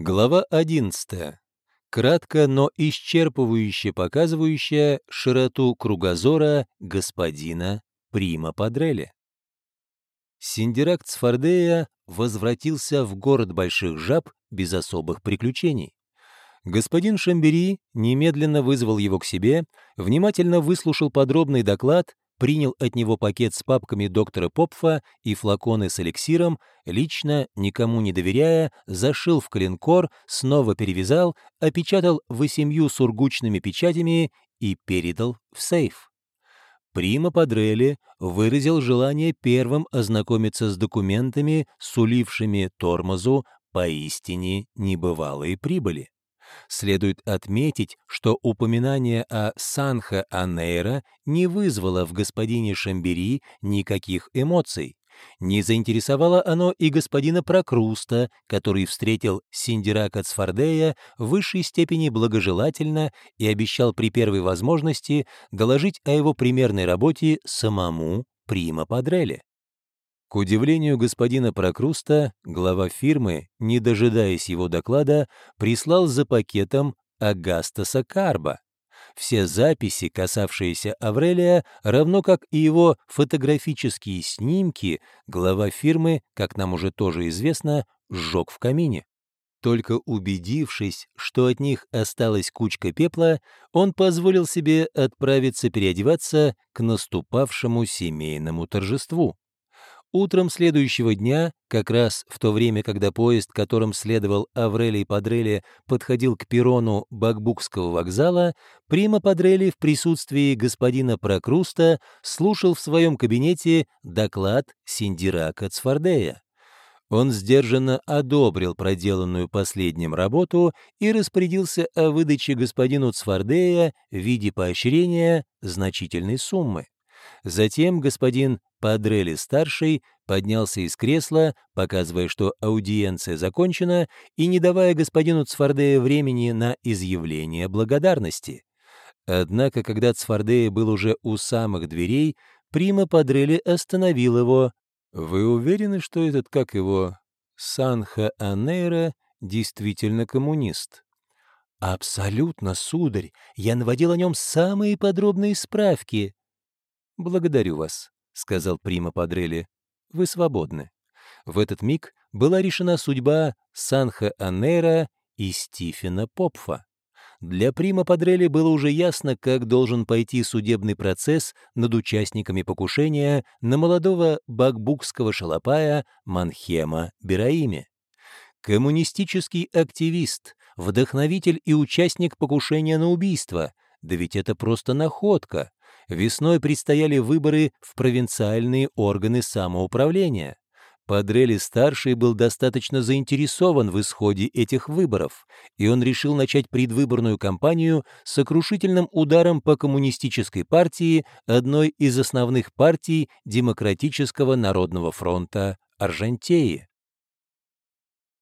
Глава 11. Кратко, но исчерпывающе показывающая широту кругозора господина Прима Падрелли. Синдирак Цфардея возвратился в город Больших Жаб без особых приключений. Господин Шамбери немедленно вызвал его к себе, внимательно выслушал подробный доклад принял от него пакет с папками доктора Попфа и флаконы с эликсиром, лично, никому не доверяя, зашил в коленкор, снова перевязал, опечатал восемью сургучными печатями и передал в сейф. Прима Падрелли выразил желание первым ознакомиться с документами, сулившими тормозу поистине небывалые прибыли. Следует отметить, что упоминание о Санха-Анейра не вызвало в господине Шамбери никаких эмоций. Не заинтересовало оно и господина Прокруста, который встретил Синдирака Цфардея в высшей степени благожелательно и обещал при первой возможности доложить о его примерной работе самому Прима Падреле. К удивлению господина Прокруста, глава фирмы, не дожидаясь его доклада, прислал за пакетом Агастаса Карба. Все записи, касавшиеся Аврелия, равно как и его фотографические снимки, глава фирмы, как нам уже тоже известно, сжег в камине. Только убедившись, что от них осталась кучка пепла, он позволил себе отправиться переодеваться к наступавшему семейному торжеству. Утром следующего дня, как раз в то время, когда поезд, которым следовал Аврелий Падрелли, подходил к перрону Бакбукского вокзала, Прима Падрелли в присутствии господина Прокруста слушал в своем кабинете доклад Синдирака Цфардея. Он сдержанно одобрил проделанную последним работу и распорядился о выдаче господину Цфардея в виде поощрения значительной суммы. Затем господин Падрелли-старший поднялся из кресла, показывая, что аудиенция закончена, и не давая господину Цфардея времени на изъявление благодарности. Однако, когда Цфардея был уже у самых дверей, Прима Падрелли остановил его. «Вы уверены, что этот, как его, Санха Анейра действительно коммунист?» «Абсолютно, сударь. Я наводил о нем самые подробные справки». «Благодарю вас», — сказал Прима Падрелли. «Вы свободны». В этот миг была решена судьба Санха Анера и Стифена Попфа. Для Прима Падрелли было уже ясно, как должен пойти судебный процесс над участниками покушения на молодого бакбукского шалопая Манхема Бераиме. Коммунистический активист, вдохновитель и участник покушения на убийство. Да ведь это просто находка. Весной предстояли выборы в провинциальные органы самоуправления. Падрелли-старший был достаточно заинтересован в исходе этих выборов, и он решил начать предвыборную кампанию сокрушительным ударом по коммунистической партии, одной из основных партий Демократического народного фронта Аржантеи.